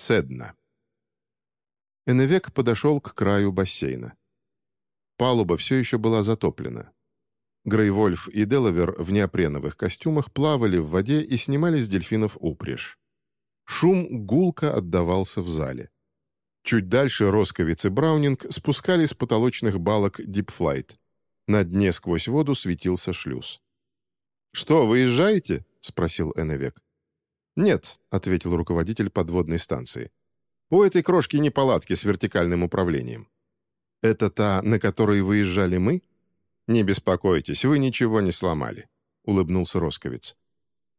Седна. Эневек подошел к краю бассейна. Палуба все еще была затоплена. Грейвольф и Делавер в неопреновых костюмах плавали в воде и снимали с дельфинов упряжь. Шум гулко отдавался в зале. Чуть дальше Росковиц и Браунинг спускали с потолочных балок Дипфлайт. На дне сквозь воду светился шлюз. «Что, выезжаете?» — спросил Эннвек. «Нет», — ответил руководитель подводной станции. «У этой крошки неполадки с вертикальным управлением». «Это та, на которой выезжали мы?» «Не беспокойтесь, вы ничего не сломали», — улыбнулся Росковец.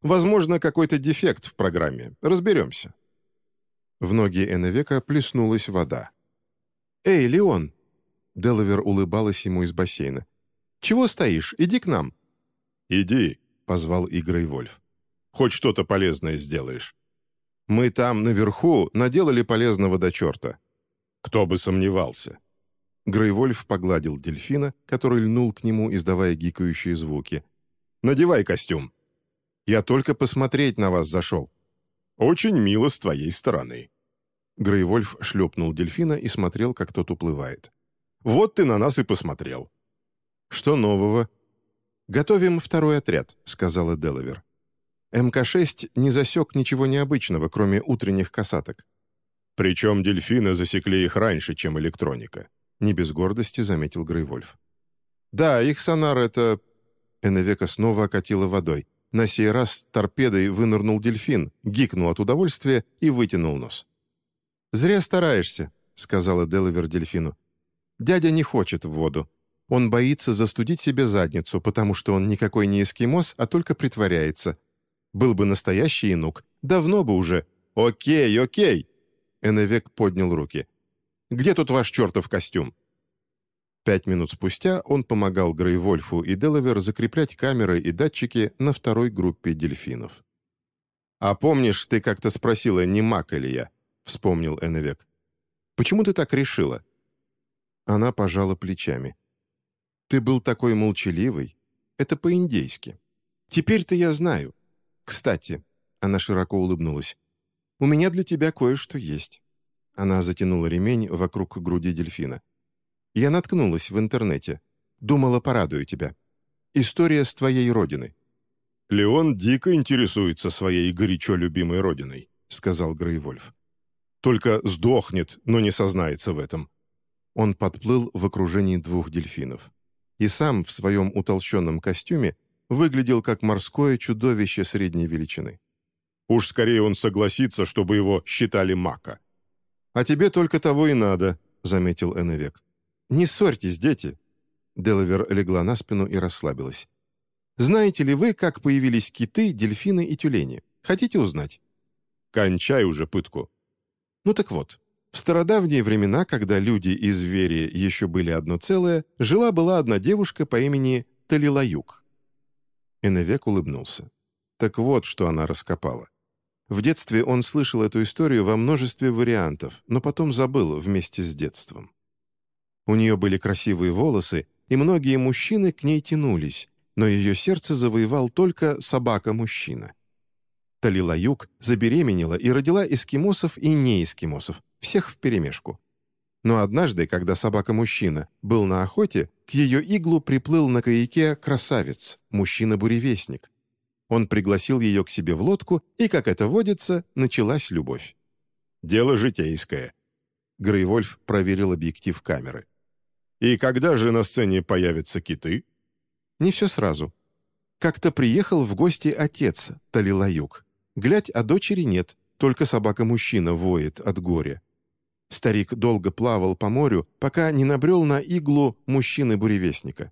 «Возможно, какой-то дефект в программе. Разберемся». В ноги Эннвека плеснулась вода. «Эй, Леон!» Делавер улыбалась ему из бассейна. «Чего стоишь? Иди к нам». «Иди», — позвал Игрой Вольф. «Хоть что-то полезное сделаешь». «Мы там, наверху, наделали полезного до черта». «Кто бы сомневался». Грейвольф погладил дельфина, который льнул к нему, издавая гикающие звуки. «Надевай костюм». «Я только посмотреть на вас зашел». «Очень мило с твоей стороны». Грейвольф шлепнул дельфина и смотрел, как тот уплывает. «Вот ты на нас и посмотрел». «Что нового?» «Готовим второй отряд», — сказала Делавер. МК-6 не засек ничего необычного, кроме утренних касаток. «Причем дельфины засекли их раньше, чем электроника», — не без гордости заметил Грейвольф. «Да, их сонар — это...» Эннвека снова окатила водой. На сей раз торпедой вынырнул дельфин, гикнул от удовольствия и вытянул нос. «Зря стараешься», — сказала Делавер дельфину. «Дядя не хочет в воду. Он боится застудить себе задницу, потому что он никакой не эскимос, а только притворяется. Был бы настоящий инук, давно бы уже. Окей, окей!» Эннвек поднял руки. «Где тут ваш чертов костюм?» Пять минут спустя он помогал Грейвольфу и Делавер закреплять камеры и датчики на второй группе дельфинов. «А помнишь, ты как-то спросила, не маг ли я?» — вспомнил Эннвек. «Почему ты так решила?» Она пожала плечами. Ты был такой молчаливый. Это по-индейски. Теперь-то я знаю. Кстати, она широко улыбнулась. У меня для тебя кое-что есть. Она затянула ремень вокруг груди дельфина. Я наткнулась в интернете. Думала, порадую тебя. История с твоей родины. «Леон дико интересуется своей горячо любимой родиной», — сказал Грейвольф. «Только сдохнет, но не сознается в этом». Он подплыл в окружении двух дельфинов и сам в своем утолщенном костюме выглядел как морское чудовище средней величины. «Уж скорее он согласится, чтобы его считали мака». «А тебе только того и надо», — заметил Эннвек. «Не ссорьтесь, дети». Делавер легла на спину и расслабилась. «Знаете ли вы, как появились киты, дельфины и тюлени? Хотите узнать?» «Кончай уже пытку». «Ну так вот, в стародавние времена, когда люди и звери еще были одно целое, жила-была одна девушка по имени Талилаюк. Эннвек улыбнулся. Так вот, что она раскопала. В детстве он слышал эту историю во множестве вариантов, но потом забыл вместе с детством. У нее были красивые волосы, и многие мужчины к ней тянулись, но ее сердце завоевал только собака-мужчина. Талилаюк забеременела и родила эскимосов и неэскимосов, всех вперемешку. Но однажды, когда собака-мужчина был на охоте, к ее иглу приплыл на каяке красавец, мужчина-буревестник. Он пригласил ее к себе в лодку, и, как это водится, началась любовь. «Дело житейское». Грейвольф проверил объектив камеры. «И когда же на сцене появятся киты?» «Не все сразу. Как-то приехал в гости отец, Талилаюк. Глядь, а дочери нет, только собака-мужчина воет от горя. Старик долго плавал по морю, пока не набрел на иглу мужчины-буревестника.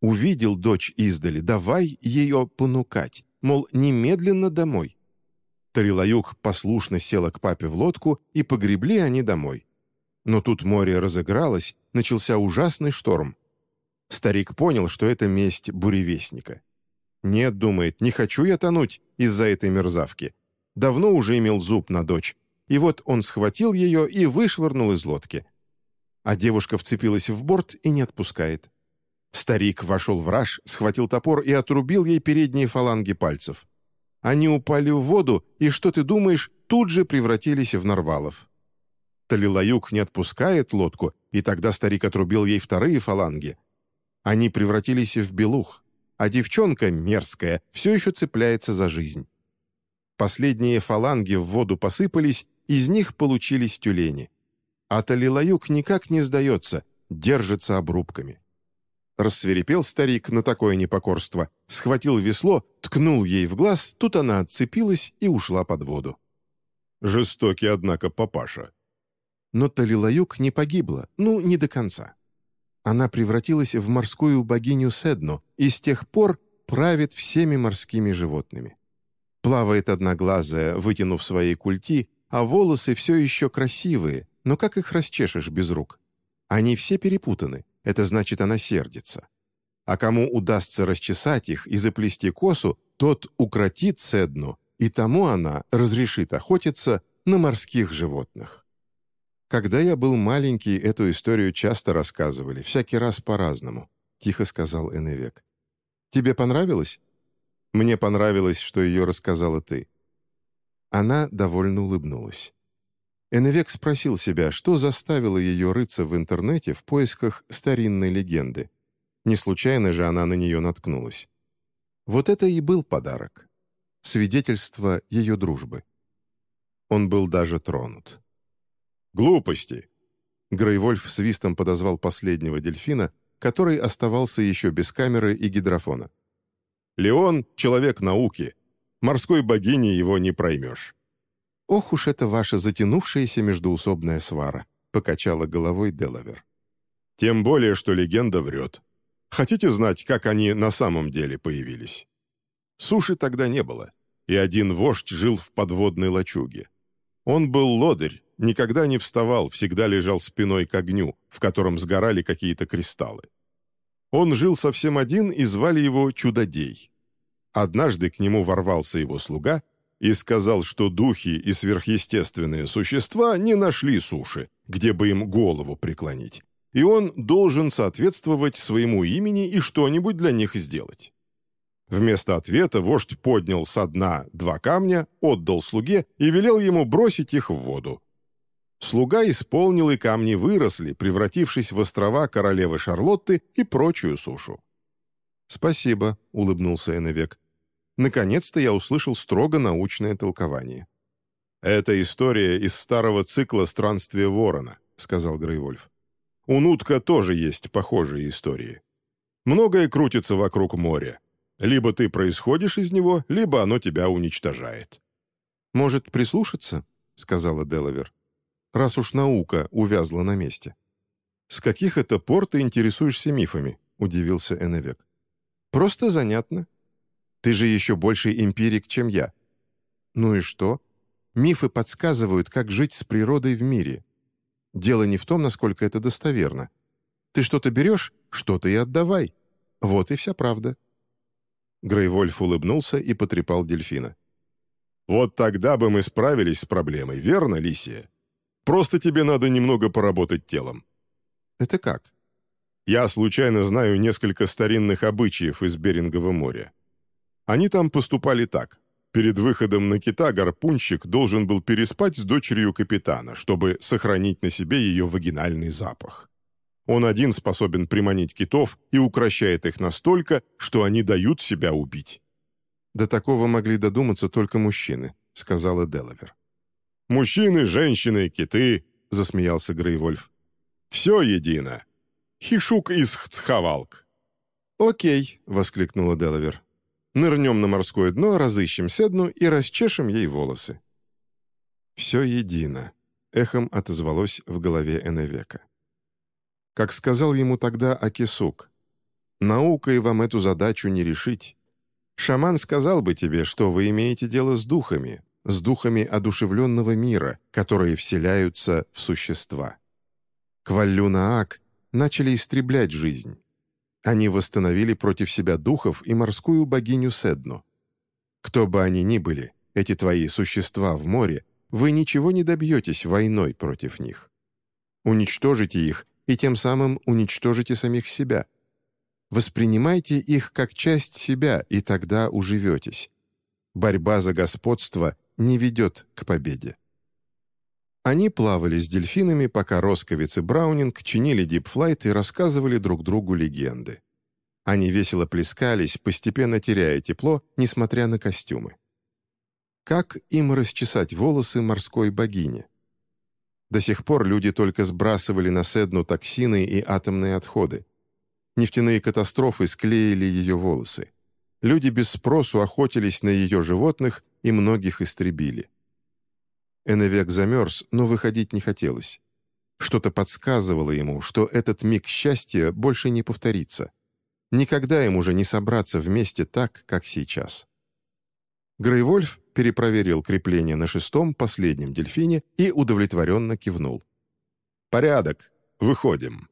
Увидел дочь издали, давай ее понукать, мол, немедленно домой. Тарилаюк послушно села к папе в лодку, и погребли они домой. Но тут море разыгралось, начался ужасный шторм. Старик понял, что это месть буревестника. «Нет, — думает, — не хочу я тонуть из-за этой мерзавки. Давно уже имел зуб на дочь, и вот он схватил ее и вышвырнул из лодки. А девушка вцепилась в борт и не отпускает. Старик вошел в раж, схватил топор и отрубил ей передние фаланги пальцев. Они упали в воду, и, что ты думаешь, тут же превратились в нарвалов. Талилаюк не отпускает лодку, и тогда старик отрубил ей вторые фаланги. Они превратились в белух, а девчонка, мерзкая, все еще цепляется за жизнь. Последние фаланги в воду посыпались, из них получились тюлени. А Талилаюк никак не сдается, держится обрубками. Рассверепел старик на такое непокорство, схватил весло, ткнул ей в глаз, тут она отцепилась и ушла под воду. Жестокий, однако, папаша. Но Талилаюк не погибла, ну, не до конца. Она превратилась в морскую богиню Седну и с тех пор правит всеми морскими животными. Плавает одноглазая, вытянув свои культи, а волосы все еще красивые, но как их расчешешь без рук? Они все перепутаны, это значит, она сердится. А кому удастся расчесать их и заплести косу, тот укротит Седну, и тому она разрешит охотиться на морских животных. Когда я был маленький, эту историю часто рассказывали, всякий раз по-разному, тихо сказал Эневек. Тебе понравилось? Мне понравилось, что ее рассказала ты. Она довольно улыбнулась. Эневек спросил себя, что заставило ее рыться в интернете в поисках старинной легенды. Не случайно же она на нее наткнулась. Вот это и был подарок. Свидетельство ее дружбы. Он был даже тронут. «Глупости!» Грейвольф свистом подозвал последнего дельфина, который оставался еще без камеры и гидрофона. «Леон — человек науки. Морской богини его не проймешь». «Ох уж это ваша затянувшаяся междуусобная свара», — покачала головой Делавер. «Тем более, что легенда врет. Хотите знать, как они на самом деле появились?» Суши тогда не было, и один вождь жил в подводной лачуге. Он был лодырь, никогда не вставал, всегда лежал спиной к огню, в котором сгорали какие-то кристаллы. Он жил совсем один, и звали его Чудодей. Однажды к нему ворвался его слуга — и сказал, что духи и сверхъестественные существа не нашли суши, где бы им голову преклонить, и он должен соответствовать своему имени и что-нибудь для них сделать. Вместо ответа вождь поднял со дна два камня, отдал слуге и велел ему бросить их в воду. Слуга исполнил, и камни выросли, превратившись в острова королевы Шарлотты и прочую сушу. «Спасибо», — улыбнулся Эннвек. Наконец-то я услышал строго научное толкование. «Это история из старого цикла «Странствие ворона», — сказал Грейвольф. «У Нутка тоже есть похожие истории. Многое крутится вокруг моря. Либо ты происходишь из него, либо оно тебя уничтожает». «Может, прислушаться?» — сказала Делавер. «Раз уж наука увязла на месте». «С каких это пор ты интересуешься мифами?» — удивился Эннвек. «Просто занятно. Ты же еще больше эмпирик, чем я». «Ну и что? Мифы подсказывают, как жить с природой в мире. Дело не в том, насколько это достоверно. Ты что-то берешь, что-то и отдавай. Вот и вся правда». Грейвольф улыбнулся и потрепал дельфина. «Вот тогда бы мы справились с проблемой, верно, Лисия? Просто тебе надо немного поработать телом». «Это как?» «Я случайно знаю несколько старинных обычаев из Берингового моря. Они там поступали так. Перед выходом на кита гарпунщик должен был переспать с дочерью капитана, чтобы сохранить на себе ее вагинальный запах. Он один способен приманить китов и укращает их настолько, что они дают себя убить. «До такого могли додуматься только мужчины», — сказала Делавер. «Мужчины, женщины, киты», — засмеялся Грейвольф. «Все едино. Хишук из Хцхавалк». «Окей», — воскликнула Делавер. Нырнем на морское дно, разыщем седну и расчешем ей волосы». «Все едино», — эхом отозвалось в голове Эневека. Как сказал ему тогда Акисук, «Наукой вам эту задачу не решить. Шаман сказал бы тебе, что вы имеете дело с духами, с духами одушевленного мира, которые вселяются в существа. Кваллюнаак начали истреблять жизнь. Они восстановили против себя духов и морскую богиню Седну. Кто бы они ни были, эти твои существа в море, вы ничего не добьетесь войной против них. Уничтожите их и тем самым уничтожите самих себя. Воспринимайте их как часть себя, и тогда уживетесь. Борьба за господство не ведет к победе. Они плавали с дельфинами, пока Росковиц и Браунинг чинили дипфлайт и рассказывали друг другу легенды. Они весело плескались, постепенно теряя тепло, несмотря на костюмы. Как им расчесать волосы морской богине? До сих пор люди только сбрасывали на Седну токсины и атомные отходы. Нефтяные катастрофы склеили ее волосы. Люди без спросу охотились на ее животных и многих истребили. Эннвек замерз, но выходить не хотелось. Что-то подсказывало ему, что этот миг счастья больше не повторится. Никогда им уже не собраться вместе так, как сейчас. Грейвольф перепроверил крепление на шестом, последнем дельфине и удовлетворенно кивнул. «Порядок. Выходим».